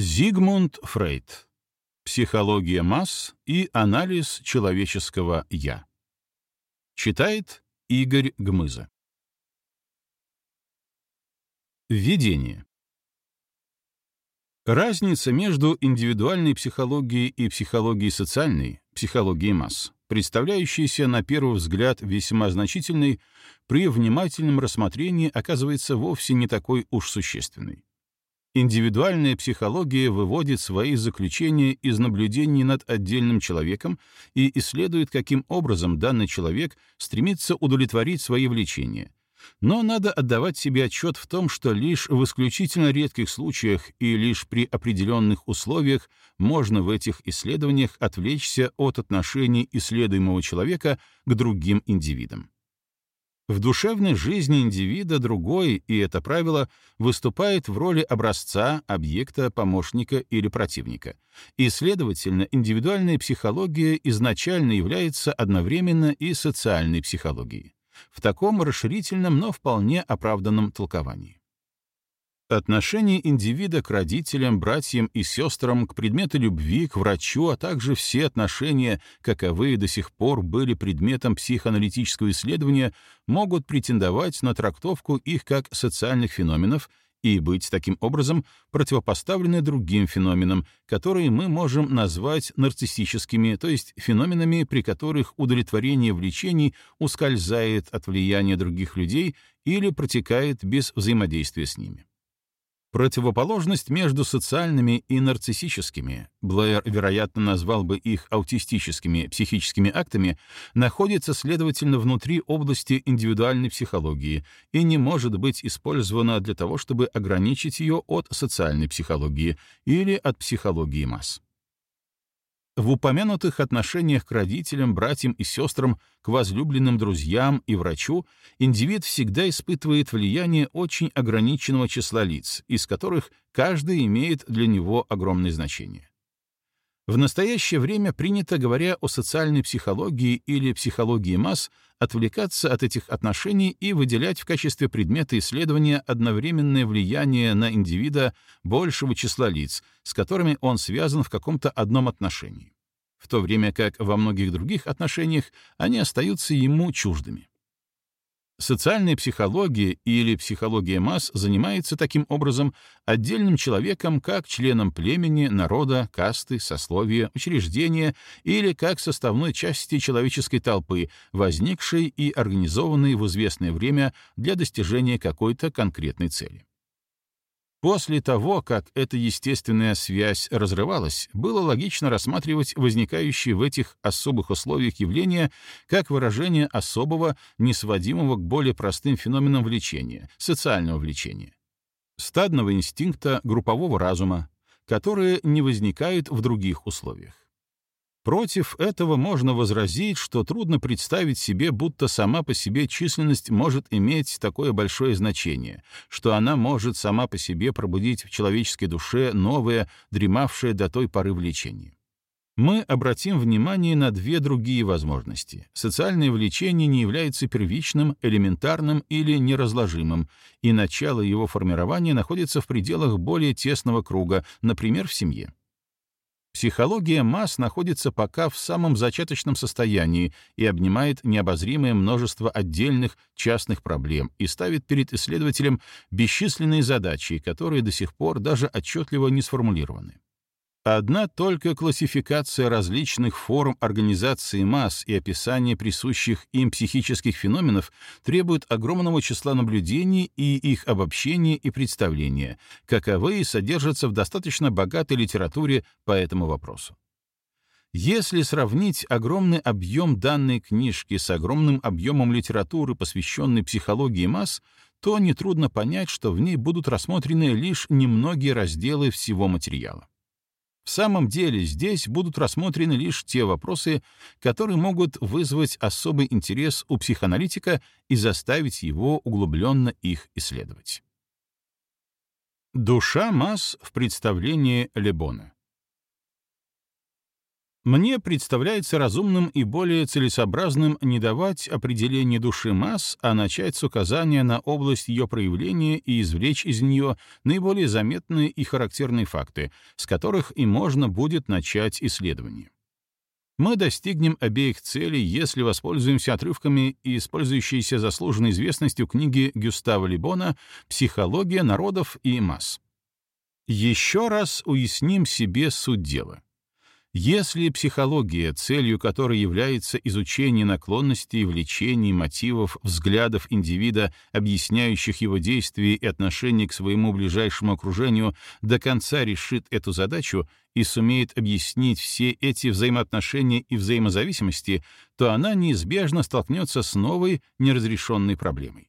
Зигмунд Фрейд. Психология масс и анализ человеческого «я». Читает Игорь Гмыза. Введение. Разница между индивидуальной психологией и психологией социальной, психологией масс, представляющаяся на первый взгляд весьма значительной, при внимательном рассмотрении оказывается вовсе не такой уж существенной. Индивидуальная психология выводит свои заключения из наблюдений над отдельным человеком и исследует, каким образом данный человек стремится удовлетворить свои влечения, но надо отдавать себе отчет в том, что лишь в исключительно редких случаях и лишь при определенных условиях можно в этих исследованиях отвлечься от отношений исследуемого человека к другим индивидам. В душевной жизни индивида другой, и это правило, выступает в роли образца, объекта, помощника или противника. И, следовательно, индивидуальная психология изначально является одновременно и социальной психологией в таком расширительном, но вполне оправданном толковании. Отношение индивида к родителям, братьям и сестрам, к предмету любви, к врачу, а также все отношения, каковые до сих пор были предметом психоаналитического исследования, могут претендовать на трактовку их как социальных феноменов и быть таким образом противопоставлены другим феноменам, которые мы можем назвать нарциссическими, то есть феноменами, при которых удовлетворение влечений ускользает от влияния других людей или протекает без взаимодействия с ними. Противоположность между социальными и нарциссическими, Блэр, вероятно, назвал бы их аутистическими психическими актами, находится, следовательно, внутри области индивидуальной психологии и не может быть использована для того, чтобы ограничить ее от социальной психологии или от психологии масс. В упомянутых отношениях к родителям, братьям и сестрам, к возлюбленным друзьям и врачу индивид всегда испытывает влияние очень ограниченного числа лиц, из которых каждый имеет для него огромное значение. В настоящее время принято, говоря о социальной психологии или психологии масс, отвлекаться от этих отношений и выделять в качестве предмета исследования одновременное влияние на индивида большего числа лиц, с которыми он связан в каком-то одном отношении, в то время как во многих других отношениях они остаются ему чуждыми. Социальная психология или психология масс занимается таким образом отдельным человеком как членом племени, народа, касты, сословия, учреждения или как составной части человеческой толпы, возникшей и организованной в известное время для достижения какой-то конкретной цели. После того, как эта естественная связь разрывалась, было логично рассматривать возникающие в этих особых условиях явления как выражение особого, несводимого к более простым феноменам влечения, социального влечения, стадного инстинкта, группового разума, которые не возникают в других условиях. Против этого можно возразить, что трудно представить себе, будто сама по себе численность может иметь такое большое значение, что она может сама по себе пробудить в человеческой душе новое, дремавшее до той поры влечение. Мы обратим внимание на две другие возможности. Социальное влечение не является первичным, элементарным или неразложимым, и начало его формирования находится в пределах более тесного круга, например, в семье. Психология масс находится пока в самом зачаточном состоянии и обнимает необозримое множество отдельных частных проблем и ставит перед исследователем бесчисленные задачи, которые до сих пор даже отчетливо не сформулированы. Одна только классификация различных форм организации масс и описание присущих им психических феноменов требует огромного числа наблюдений и их обобщения и представления, каковые содержатся в достаточно богатой литературе по этому вопросу. Если сравнить огромный объем данной книжки с огромным объемом литературы, посвященной психологии масс, то нетрудно понять, что в ней будут рассмотрены лишь немногие разделы всего материала. В самом деле здесь будут рассмотрены лишь те вопросы, которые могут вызвать особый интерес у психоаналитика и заставить его углубленно их исследовать. Душа масс в представлении Лебона Мне представляется разумным и более целесообразным не давать определение души масс, а начать с указания на область ее проявления и извлечь из нее наиболее заметные и характерные факты, с которых и можно будет начать исследование. Мы достигнем обеих целей, если воспользуемся отрывками, использующейся заслуженной известностью книги Гюстава Либона «Психология народов и масс». Еще раз уясним себе суть дела. Если психология, целью которой является изучение наклонностей, влечений, мотивов, взглядов индивида, объясняющих его действия и отношение к своему ближайшему окружению, до конца решит эту задачу и сумеет объяснить все эти взаимоотношения и взаимозависимости, то она неизбежно столкнется с новой неразрешенной проблемой.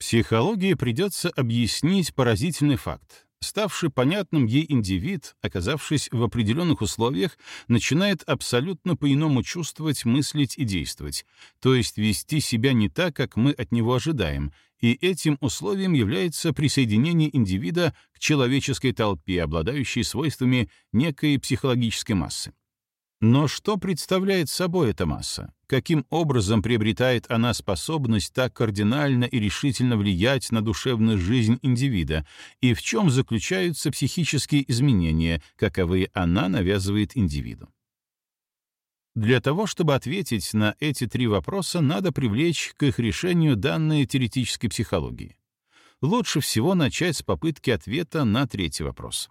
Психологии придется объяснить поразительный факт ставший понятным ей индивид, оказавшись в определенных условиях, начинает абсолютно по-иному чувствовать, мыслить и действовать, то есть вести себя не так, как мы от него ожидаем, и этим условием является присоединение индивида к человеческой толпе, обладающей свойствами некой психологической массы. Но что представляет собой эта масса? Каким образом приобретает она способность так кардинально и решительно влиять на душевную жизнь индивида? И в чем заключаются психические изменения, каковые она навязывает индивиду? Для того, чтобы ответить на эти три вопроса, надо привлечь к их решению данные теоретической психологии. Лучше всего начать с попытки ответа на третий вопрос.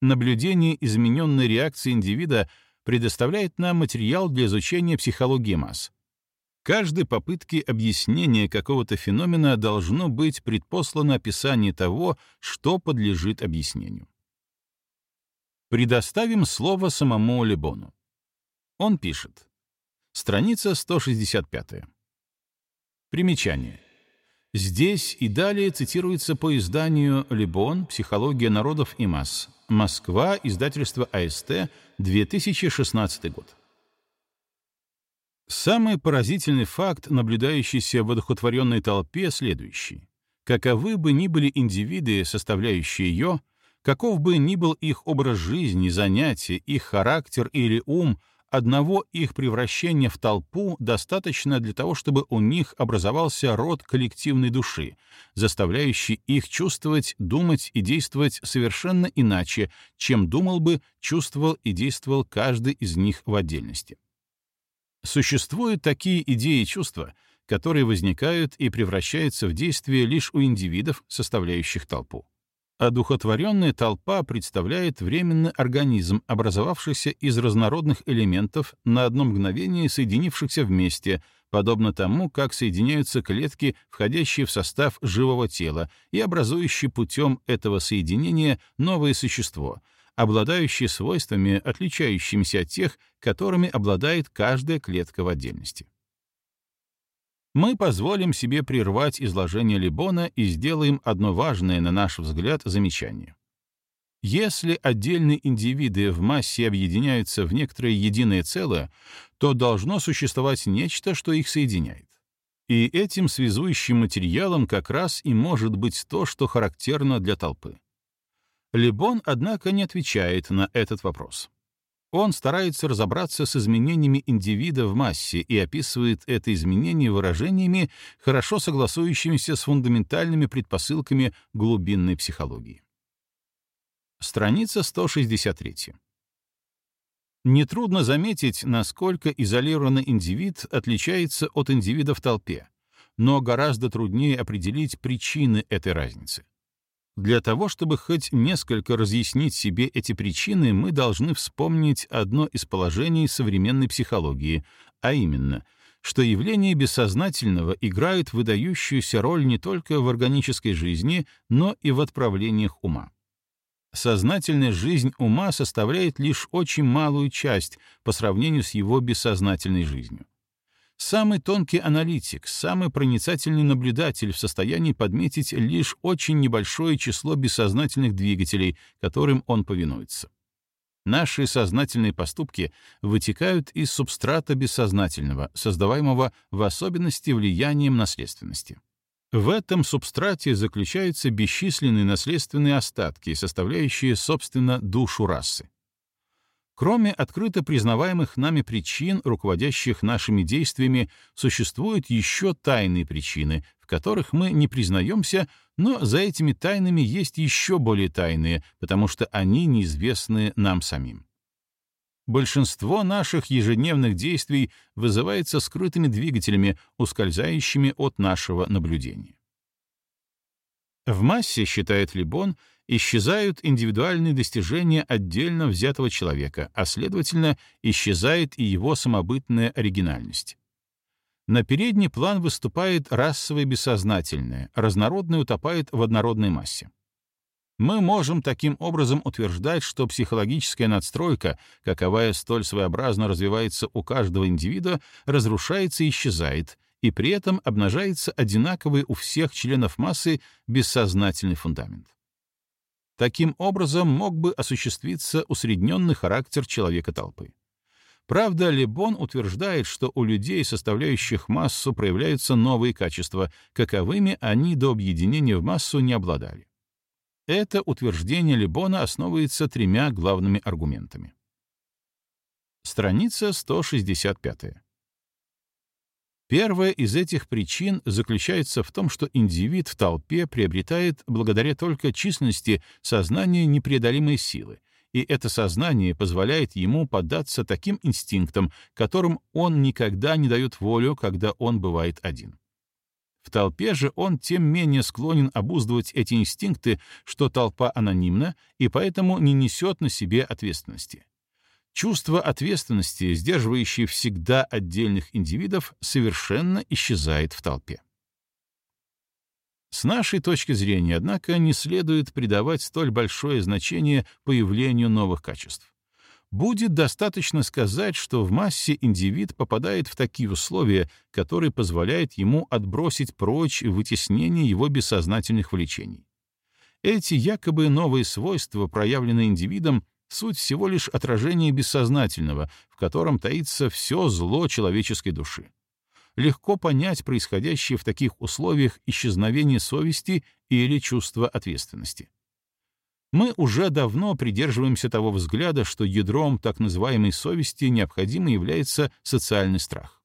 Наблюдение измененной реакции индивида — предоставляет нам материал для изучения психологии масс. Каждой попытке объяснения какого-то феномена должно быть предпослано описание того, что подлежит объяснению. Предоставим слово самому Лебону. Он пишет. Страница 165. Примечание. Здесь и далее цитируется по изданию «Лебон. Психология народов и масс». Москва. Издательство АСТ. 2016 год. Самый поразительный факт, наблюдающийся в одухотворенной толпе, следующий. Каковы бы ни были индивиды, составляющие ее, каков бы ни был их образ жизни, занятия, их характер или ум — Одного их превращения в толпу достаточно для того, чтобы у них образовался род коллективной души, заставляющий их чувствовать, думать и действовать совершенно иначе, чем думал бы, чувствовал и действовал каждый из них в отдельности. Существуют такие идеи и чувства, которые возникают и превращаются в действие лишь у индивидов, составляющих толпу. Одухотворенная толпа представляет временный организм, образовавшийся из разнородных элементов, на одно мгновение соединившихся вместе, подобно тому, как соединяются клетки, входящие в состав живого тела и образующие путем этого соединения новое существо, обладающее свойствами, отличающимися от тех, которыми обладает каждая клетка в отдельности мы позволим себе прервать изложение Либона и сделаем одно важное, на наш взгляд, замечание. Если отдельные индивиды в массе объединяются в некоторое единое целое, то должно существовать нечто, что их соединяет. И этим связующим материалом как раз и может быть то, что характерно для толпы. Либон, однако, не отвечает на этот вопрос. Он старается разобраться с изменениями индивида в массе и описывает это изменение выражениями, хорошо согласующимися с фундаментальными предпосылками глубинной психологии. Страница 163. Нетрудно заметить, насколько изолированный индивид отличается от индивида в толпе, но гораздо труднее определить причины этой разницы. Для того, чтобы хоть несколько разъяснить себе эти причины, мы должны вспомнить одно из положений современной психологии, а именно, что явления бессознательного играют выдающуюся роль не только в органической жизни, но и в отправлениях ума. Сознательная жизнь ума составляет лишь очень малую часть по сравнению с его бессознательной жизнью. Самый тонкий аналитик, самый проницательный наблюдатель в состоянии подметить лишь очень небольшое число бессознательных двигателей, которым он повинуется. Наши сознательные поступки вытекают из субстрата бессознательного, создаваемого в особенности влиянием наследственности. В этом субстрате заключаются бесчисленные наследственные остатки, составляющие, собственно, душу расы. Кроме открыто признаваемых нами причин, руководящих нашими действиями, существуют еще тайные причины, в которых мы не признаемся, но за этими тайнами есть еще более тайные, потому что они неизвестны нам самим. Большинство наших ежедневных действий вызывается скрытыми двигателями, ускользающими от нашего наблюдения. В массе, считает Либон, исчезают индивидуальные достижения отдельно взятого человека, а следовательно, исчезает и его самобытная оригинальность. На передний план выступает расовое бессознательное, разнородное утопает в однородной массе. Мы можем таким образом утверждать, что психологическая надстройка, каковая столь своеобразно развивается у каждого индивида, разрушается и исчезает, и при этом обнажается одинаковый у всех членов массы бессознательный фундамент. Таким образом мог бы осуществиться усредненный характер человека-толпы. Правда, Лебон утверждает, что у людей, составляющих массу, проявляются новые качества, каковыми они до объединения в массу не обладали. Это утверждение Лебона основывается тремя главными аргументами. Страница 165. Первая из этих причин заключается в том, что индивид в толпе приобретает благодаря только численности сознание непреодолимой силы, и это сознание позволяет ему поддаться таким инстинктам, которым он никогда не дает волю, когда он бывает один. В толпе же он тем менее склонен обуздывать эти инстинкты, что толпа анонимна и поэтому не несет на себе ответственности. Чувство ответственности, сдерживающее всегда отдельных индивидов, совершенно исчезает в толпе. С нашей точки зрения, однако, не следует придавать столь большое значение появлению новых качеств. Будет достаточно сказать, что в массе индивид попадает в такие условия, которые позволяют ему отбросить прочь вытеснение его бессознательных влечений. Эти якобы новые свойства, проявленные индивидом, суть всего лишь отражение бессознательного, в котором таится все зло человеческой души. Легко понять происходящее в таких условиях исчезновение совести или чувства ответственности. Мы уже давно придерживаемся того взгляда, что ядром так называемой совести необходимо является социальный страх.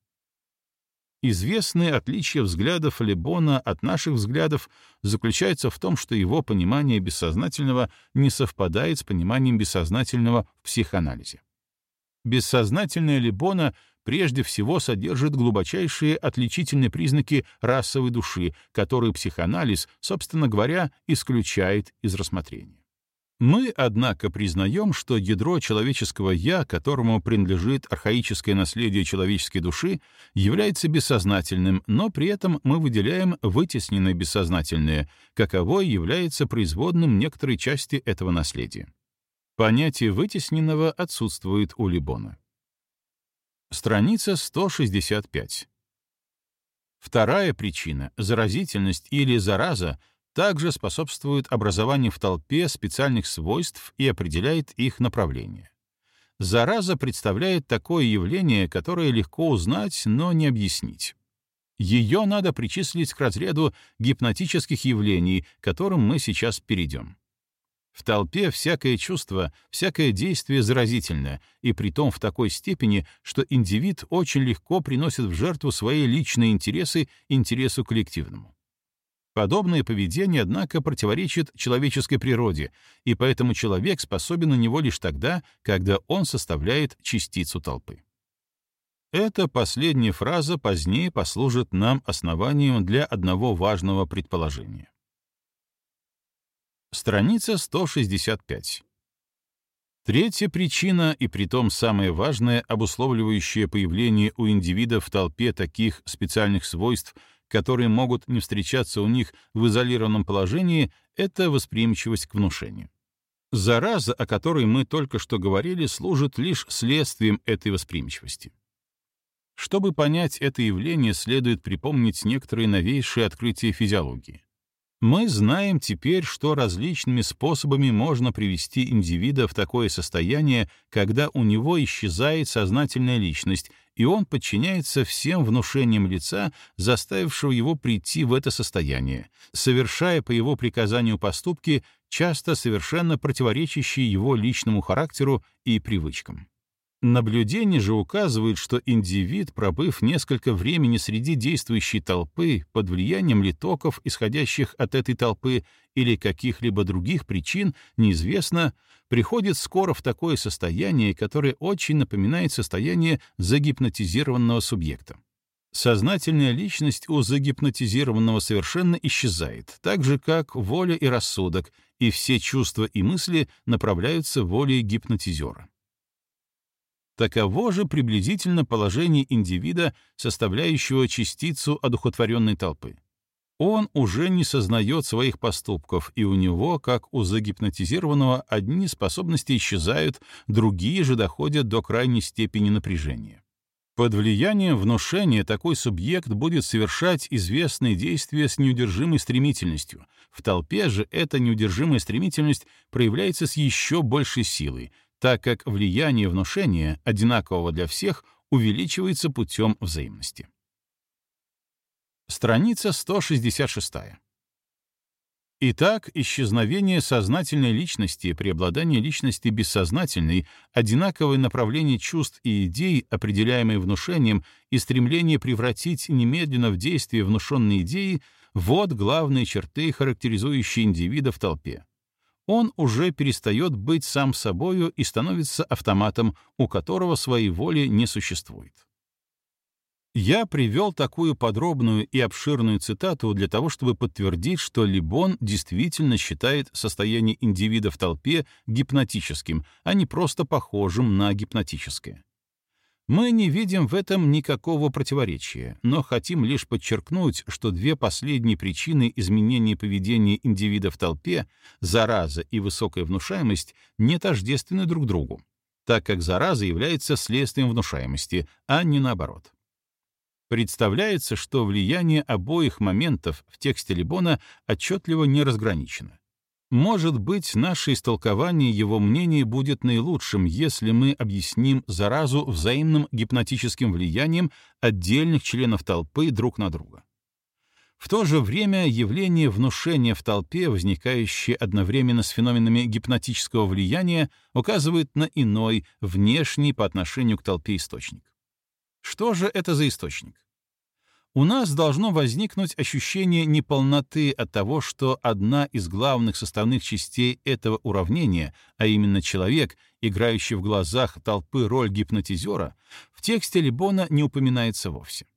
Известное отличие взглядов Лебона от наших взглядов заключается в том, что его понимание бессознательного не совпадает с пониманием бессознательного в психоанализе. Бессознательное Лебона прежде всего содержит глубочайшие отличительные признаки расовой души, которые психоанализ, собственно говоря, исключает из рассмотрения. Мы, однако, признаем, что ядро человеческого «я», которому принадлежит архаическое наследие человеческой души, является бессознательным, но при этом мы выделяем вытесненное бессознательное, каковое является производным некоторой части этого наследия. Понятие вытесненного отсутствует у Либона. Страница 165. Вторая причина — заразительность или зараза — также способствует образованию в толпе специальных свойств и определяет их направление. Зараза представляет такое явление, которое легко узнать, но не объяснить. Ее надо причислить к разряду гипнотических явлений, к которым мы сейчас перейдем. В толпе всякое чувство, всякое действие заразительно, и притом в такой степени, что индивид очень легко приносит в жертву свои личные интересы интересу коллективному. Подобное поведение, однако, противоречит человеческой природе, и поэтому человек способен на него лишь тогда, когда он составляет частицу толпы. Эта последняя фраза позднее послужит нам основанием для одного важного предположения. Страница 165. Третья причина, и притом самая важная, обусловливающая появление у индивида в толпе таких специальных свойств, которые могут не встречаться у них в изолированном положении, это восприимчивость к внушению. Зараза, о которой мы только что говорили, служит лишь следствием этой восприимчивости. Чтобы понять это явление, следует припомнить некоторые новейшие открытия физиологии. Мы знаем теперь, что различными способами можно привести индивида в такое состояние, когда у него исчезает сознательная личность, и он подчиняется всем внушениям лица, заставившего его прийти в это состояние, совершая по его приказанию поступки, часто совершенно противоречащие его личному характеру и привычкам. Наблюдение же указывает, что индивид, пробыв несколько времени среди действующей толпы под влиянием литоков, исходящих от этой толпы, или каких-либо других причин, неизвестно, приходит скоро в такое состояние, которое очень напоминает состояние загипнотизированного субъекта. Сознательная личность у загипнотизированного совершенно исчезает, так же, как воля и рассудок, и все чувства и мысли направляются волей гипнотизера. Таково же приблизительно положение индивида, составляющего частицу одухотворенной толпы. Он уже не сознает своих поступков, и у него, как у загипнотизированного, одни способности исчезают, другие же доходят до крайней степени напряжения. Под влиянием внушения такой субъект будет совершать известные действия с неудержимой стремительностью. В толпе же эта неудержимая стремительность проявляется с еще большей силой, так как влияние внушения, одинакового для всех, увеличивается путем взаимности. Страница 166. Итак, исчезновение сознательной личности, преобладание личности бессознательной, одинаковое направление чувств и идей, определяемые внушением, и стремление превратить немедленно в действие внушенные идеи — вот главные черты, характеризующие индивида в толпе он уже перестает быть сам собою и становится автоматом, у которого своей воли не существует. Я привел такую подробную и обширную цитату для того, чтобы подтвердить, что Либон действительно считает состояние индивида в толпе гипнотическим, а не просто похожим на гипнотическое. Мы не видим в этом никакого противоречия, но хотим лишь подчеркнуть, что две последние причины изменения поведения индивида в толпе — зараза и высокая внушаемость — не тождественны друг другу, так как зараза является следствием внушаемости, а не наоборот. Представляется, что влияние обоих моментов в тексте Либона отчетливо не разграничено. Может быть, наше истолкование его мнения будет наилучшим, если мы объясним заразу взаимным гипнотическим влиянием отдельных членов толпы друг на друга. В то же время явление внушения в толпе, возникающее одновременно с феноменами гипнотического влияния, указывает на иной, внешний по отношению к толпе источник. Что же это за источник? У нас должно возникнуть ощущение неполноты от того, что одна из главных составных частей этого уравнения, а именно человек, играющий в глазах толпы роль гипнотизера, в тексте Либона не упоминается вовсе.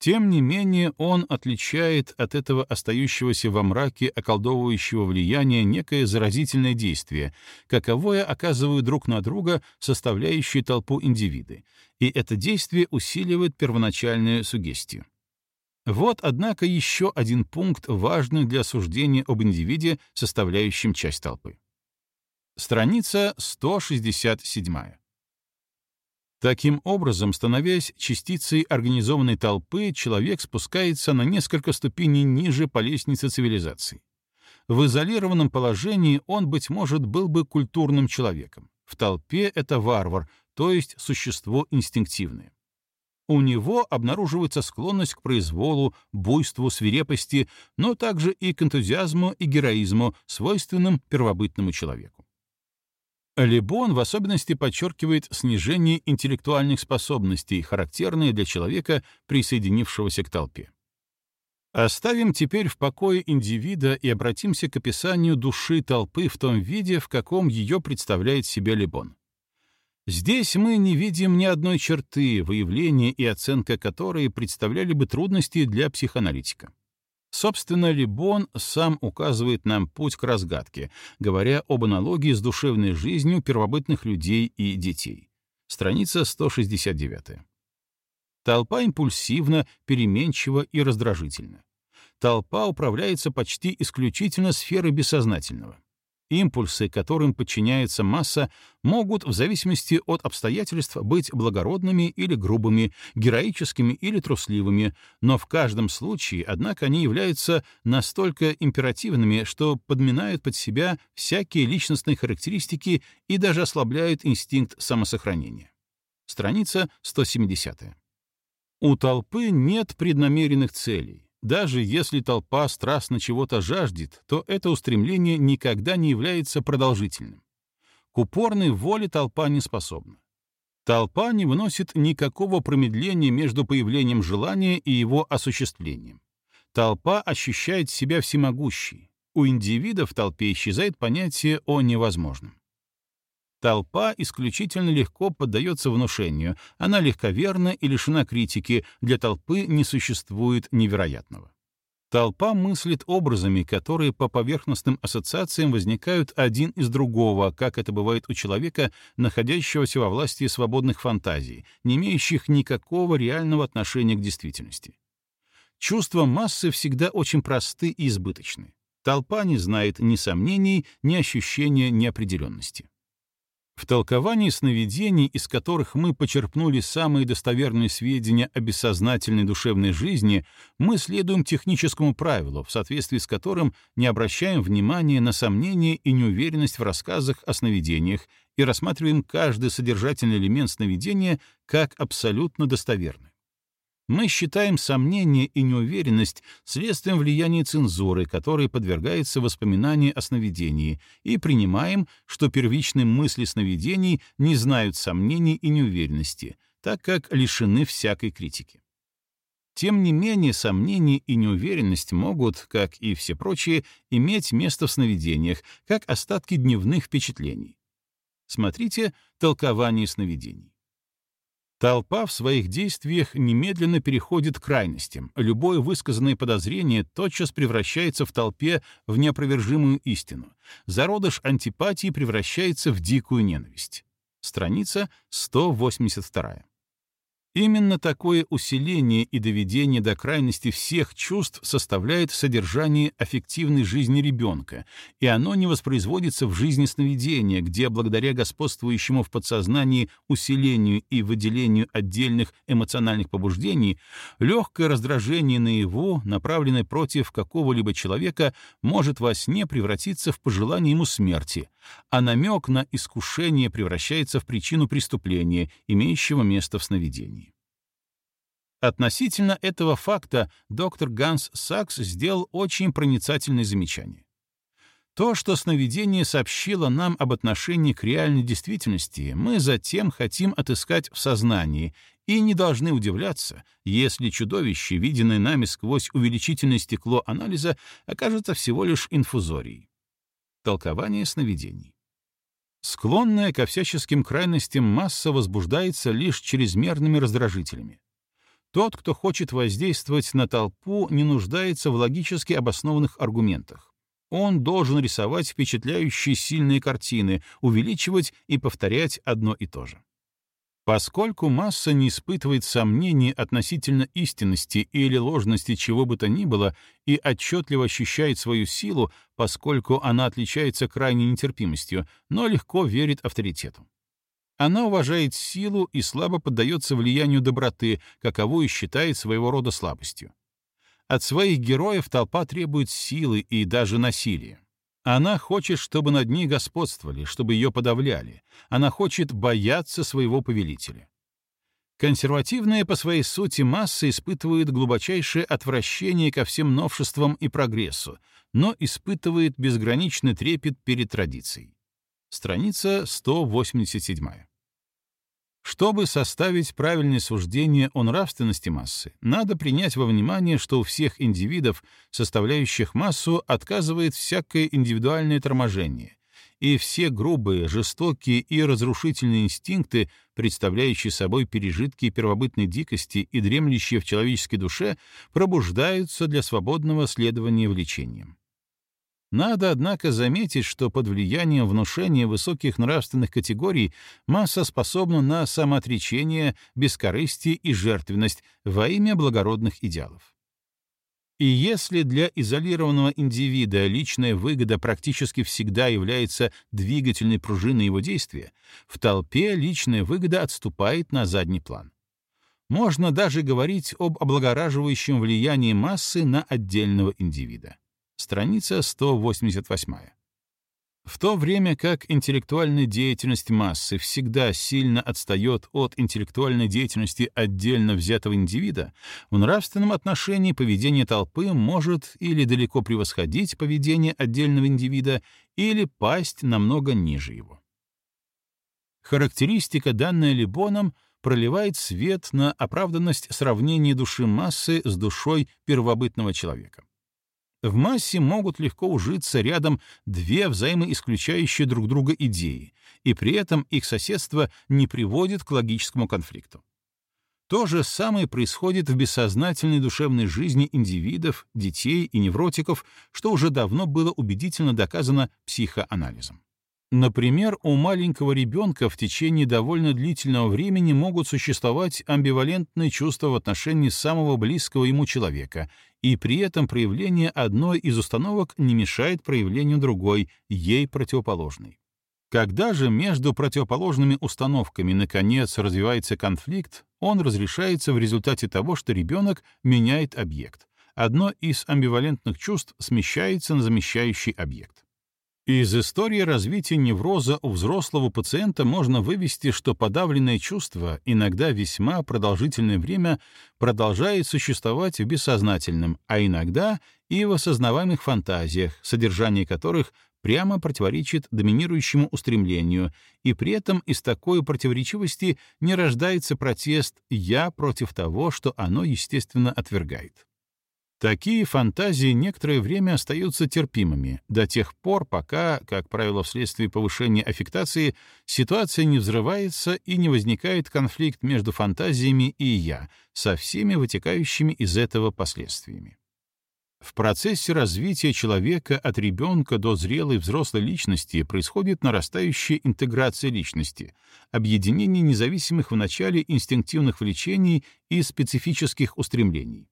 Тем не менее, он отличает от этого остающегося во мраке околдовывающего влияния некое заразительное действие, каковое оказывают друг на друга составляющие толпу индивиды, и это действие усиливает первоначальную сугестию. Вот, однако, еще один пункт, важный для суждения об индивиде, составляющем часть толпы. Страница 167. Таким образом, становясь частицей организованной толпы, человек спускается на несколько ступеней ниже по лестнице цивилизации. В изолированном положении он, быть может, был бы культурным человеком. В толпе это варвар, то есть существо инстинктивное у него обнаруживается склонность к произволу, буйству, свирепости, но также и к энтузиазму и героизму, свойственным первобытному человеку. Лебон в особенности подчеркивает снижение интеллектуальных способностей, характерные для человека, присоединившегося к толпе. Оставим теперь в покое индивида и обратимся к описанию души толпы в том виде, в каком ее представляет себе Лебон. Здесь мы не видим ни одной черты, выявления и оценка которой представляли бы трудности для психоаналитика. Собственно, Либон сам указывает нам путь к разгадке, говоря об аналогии с душевной жизнью первобытных людей и детей. Страница 169. Толпа импульсивна, переменчива и раздражительна. Толпа управляется почти исключительно сферой бессознательного. Импульсы, которым подчиняется масса, могут в зависимости от обстоятельств быть благородными или грубыми, героическими или трусливыми, но в каждом случае, однако, они являются настолько императивными, что подминают под себя всякие личностные характеристики и даже ослабляют инстинкт самосохранения. Страница 170. У толпы нет преднамеренных целей. Даже если толпа страстно чего-то жаждет, то это устремление никогда не является продолжительным. К упорной воле толпа не способна. Толпа не выносит никакого промедления между появлением желания и его осуществлением. Толпа ощущает себя всемогущей. У индивида в толпе исчезает понятие о невозможном. Толпа исключительно легко поддается внушению, она легковерна и лишена критики, для толпы не существует невероятного. Толпа мыслит образами, которые по поверхностным ассоциациям возникают один из другого, как это бывает у человека, находящегося во власти свободных фантазий, не имеющих никакого реального отношения к действительности. Чувства массы всегда очень просты и избыточны. Толпа не знает ни сомнений, ни ощущения неопределенности. В толковании сновидений, из которых мы почерпнули самые достоверные сведения о бессознательной душевной жизни, мы следуем техническому правилу, в соответствии с которым не обращаем внимания на сомнения и неуверенность в рассказах о сновидениях и рассматриваем каждый содержательный элемент сновидения как абсолютно достоверный. Мы считаем сомнение и неуверенность следствием влияния цензуры, которой подвергается воспоминание о сновидении, и принимаем, что первичные мысли сновидений не знают сомнений и неуверенности, так как лишены всякой критики. Тем не менее, сомнения и неуверенность могут, как и все прочие, иметь место в сновидениях, как остатки дневных впечатлений. Смотрите «Толкование сновидений». Толпа в своих действиях немедленно переходит к крайностям. Любое высказанное подозрение тотчас превращается в толпе в неопровержимую истину. Зародыш антипатии превращается в дикую ненависть. Страница 182. Именно такое усиление и доведение до крайности всех чувств составляет содержание аффективной жизни ребенка, и оно не воспроизводится в жизни сновидения, где благодаря господствующему в подсознании усилению и выделению отдельных эмоциональных побуждений, легкое раздражение на его, направленное против какого-либо человека, может во сне превратиться в пожелание ему смерти, а намек на искушение превращается в причину преступления, имеющего место в сновидении. Относительно этого факта доктор Ганс Сакс сделал очень проницательное замечание. То, что сновидение сообщило нам об отношении к реальной действительности, мы затем хотим отыскать в сознании и не должны удивляться, если чудовище, виденное нами сквозь увеличительное стекло анализа, окажется всего лишь инфузорией. Толкование сновидений. Склонная ко всяческим крайностям масса возбуждается лишь чрезмерными раздражителями. Тот, кто хочет воздействовать на толпу, не нуждается в логически обоснованных аргументах. Он должен рисовать впечатляющие сильные картины, увеличивать и повторять одно и то же. Поскольку масса не испытывает сомнений относительно истинности или ложности чего бы то ни было и отчетливо ощущает свою силу, поскольку она отличается крайней нетерпимостью, но легко верит авторитету. Она уважает силу и слабо поддается влиянию доброты, каковую считает своего рода слабостью. От своих героев толпа требует силы и даже насилия. Она хочет, чтобы над ней господствовали, чтобы ее подавляли. Она хочет бояться своего повелителя. Консервативная по своей сути масса испытывает глубочайшее отвращение ко всем новшествам и прогрессу, но испытывает безграничный трепет перед традицией. Страница 187. Чтобы составить правильное суждение о нравственности массы, надо принять во внимание, что у всех индивидов, составляющих массу, отказывает всякое индивидуальное торможение, и все грубые, жестокие и разрушительные инстинкты, представляющие собой пережитки первобытной дикости и дремлющие в человеческой душе, пробуждаются для свободного следования влечениям. Надо, однако, заметить, что под влиянием внушения высоких нравственных категорий масса способна на самоотречение, бескорыстие и жертвенность во имя благородных идеалов. И если для изолированного индивида личная выгода практически всегда является двигательной пружиной его действия, в толпе личная выгода отступает на задний план. Можно даже говорить об облагораживающем влиянии массы на отдельного индивида. Страница 188. В то время как интеллектуальная деятельность массы всегда сильно отстает от интеллектуальной деятельности отдельно взятого индивида, в нравственном отношении поведение толпы может или далеко превосходить поведение отдельного индивида, или пасть намного ниже его. Характеристика, данная Либоном, проливает свет на оправданность сравнения души массы с душой первобытного человека. В массе могут легко ужиться рядом две взаимоисключающие друг друга идеи, и при этом их соседство не приводит к логическому конфликту. То же самое происходит в бессознательной душевной жизни индивидов, детей и невротиков, что уже давно было убедительно доказано психоанализом. Например, у маленького ребенка в течение довольно длительного времени могут существовать амбивалентные чувства в отношении самого близкого ему человека, и при этом проявление одной из установок не мешает проявлению другой, ей противоположной. Когда же между противоположными установками наконец развивается конфликт, он разрешается в результате того, что ребенок меняет объект. Одно из амбивалентных чувств смещается на замещающий объект. Из истории развития невроза у взрослого пациента можно вывести, что подавленное чувство иногда весьма продолжительное время продолжает существовать в бессознательном, а иногда и в осознаваемых фантазиях, содержание которых прямо противоречит доминирующему устремлению, и при этом из такой противоречивости не рождается протест «я» против того, что оно, естественно, отвергает. Такие фантазии некоторое время остаются терпимыми, до тех пор, пока, как правило, вследствие повышения аффектации, ситуация не взрывается и не возникает конфликт между фантазиями и «я», со всеми вытекающими из этого последствиями. В процессе развития человека от ребенка до зрелой взрослой личности происходит нарастающая интеграция личности, объединение независимых в начале инстинктивных влечений и специфических устремлений.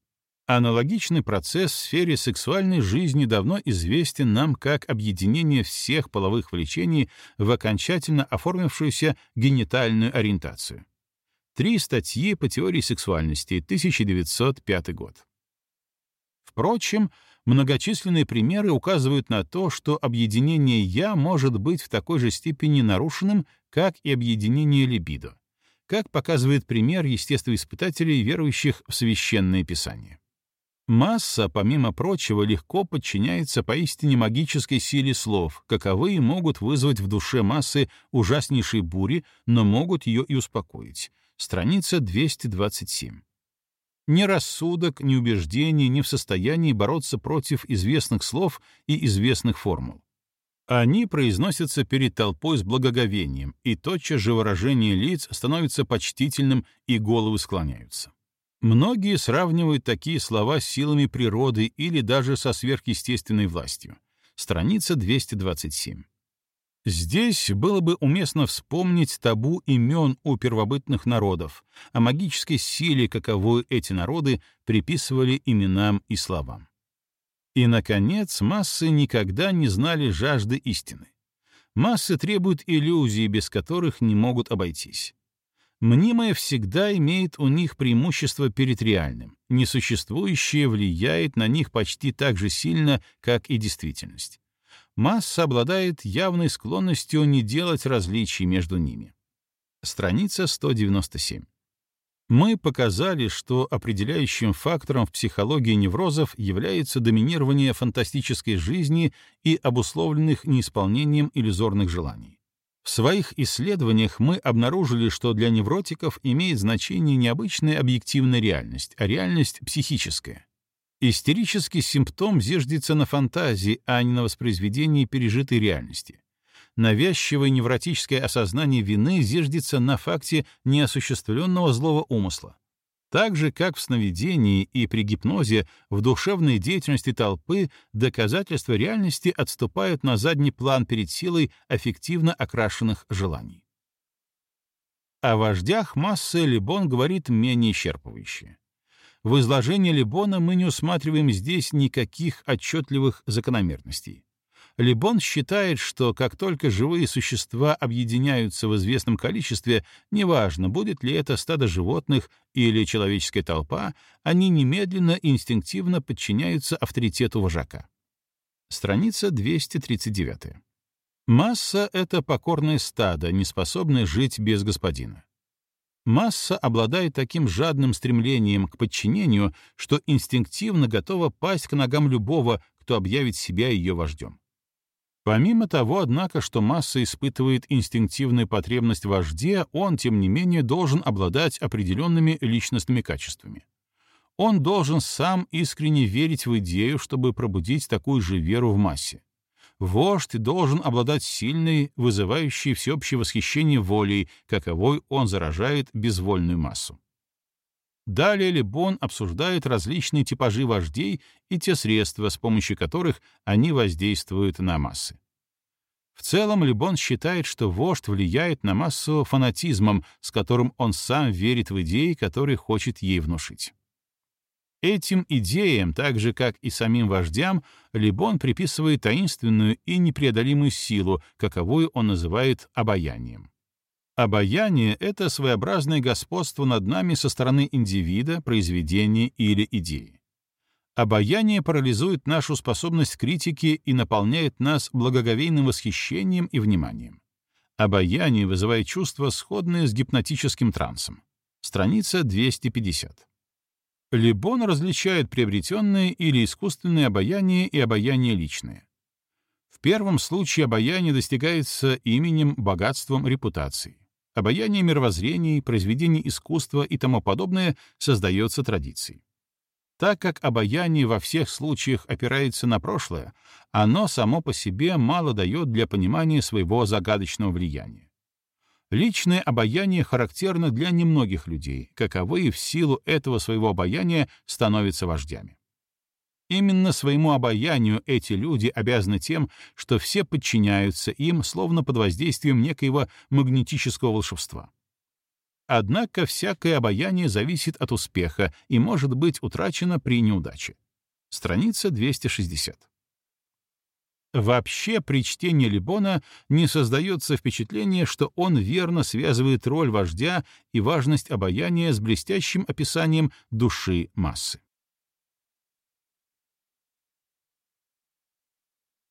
Аналогичный процесс в сфере сексуальной жизни давно известен нам как объединение всех половых влечений в окончательно оформившуюся генитальную ориентацию. Три статьи по теории сексуальности, 1905 год. Впрочем, многочисленные примеры указывают на то, что объединение «я» может быть в такой же степени нарушенным, как и объединение либидо, как показывает пример естествоиспытателей, верующих в священное писание. Масса, помимо прочего, легко подчиняется поистине магической силе слов, каковые могут вызвать в душе массы ужаснейшей бури, но могут ее и успокоить. Страница 227. Ни рассудок, ни убеждение не в состоянии бороться против известных слов и известных формул. Они произносятся перед толпой с благоговением, и тотчас же выражение лиц становится почтительным, и головы склоняются. Многие сравнивают такие слова с силами природы или даже со сверхъестественной властью. Страница 227. Здесь было бы уместно вспомнить табу имен у первобытных народов, о магической силе, каковую эти народы приписывали именам и словам. И, наконец, массы никогда не знали жажды истины. Массы требуют иллюзий, без которых не могут обойтись. Мнимое всегда имеет у них преимущество перед реальным. Несуществующее влияет на них почти так же сильно, как и действительность. Масса обладает явной склонностью не делать различий между ними. Страница 197. Мы показали, что определяющим фактором в психологии неврозов является доминирование фантастической жизни и обусловленных неисполнением иллюзорных желаний. В своих исследованиях мы обнаружили, что для невротиков имеет значение не обычная объективная реальность, а реальность психическая. Истерический симптом зиждется на фантазии, а не на воспроизведении пережитой реальности. Навязчивое невротическое осознание вины зиждется на факте неосуществленного злого умысла. Так же, как в сновидении и при гипнозе, в душевной деятельности толпы доказательства реальности отступают на задний план перед силой аффективно окрашенных желаний. О вождях массы Лебон говорит менее исчерпывающе. в изложении Лебона мы не усматриваем здесь никаких отчетливых закономерностей. Лебон считает, что как только живые существа объединяются в известном количестве, неважно, будет ли это стадо животных или человеческая толпа, они немедленно и инстинктивно подчиняются авторитету вожака. Страница 239. Масса — это покорное стадо, не способное жить без господина. Масса обладает таким жадным стремлением к подчинению, что инстинктивно готова пасть к ногам любого, кто объявит себя ее вождем. Помимо того, однако, что масса испытывает инстинктивную потребность в вожде, он, тем не менее, должен обладать определенными личностными качествами. Он должен сам искренне верить в идею, чтобы пробудить такую же веру в массе. Вождь должен обладать сильной, вызывающей всеобщее восхищение волей, каковой он заражает безвольную массу. Далее Лебон обсуждает различные типажи вождей и те средства, с помощью которых они воздействуют на массы. В целом Лебон считает, что вождь влияет на массу фанатизмом, с которым он сам верит в идеи, которые хочет ей внушить. Этим идеям, так же как и самим вождям, Лебон приписывает таинственную и непреодолимую силу, каковую он называет обаянием. Обаяние — это своеобразное господство над нами со стороны индивида, произведения или идеи. Обаяние парализует нашу способность критики и наполняет нас благоговейным восхищением и вниманием. Обаяние вызывает чувство, сходное с гипнотическим трансом. Страница 250. Либон различает приобретенное или искусственное обаяние и обаяние личное. В первом случае обаяние достигается именем, богатством, репутацией обаяние мировоззрений, произведений искусства и тому подобное создается традицией. Так как обаяние во всех случаях опирается на прошлое, оно само по себе мало дает для понимания своего загадочного влияния. Личное обаяние характерно для немногих людей, каковые в силу этого своего обаяния становятся вождями. Именно своему обаянию эти люди обязаны тем, что все подчиняются им, словно под воздействием некоего магнетического волшебства. Однако всякое обаяние зависит от успеха и может быть утрачено при неудаче. Страница 260. Вообще при чтении Либона не создается впечатление, что он верно связывает роль вождя и важность обаяния с блестящим описанием души массы.